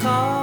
call.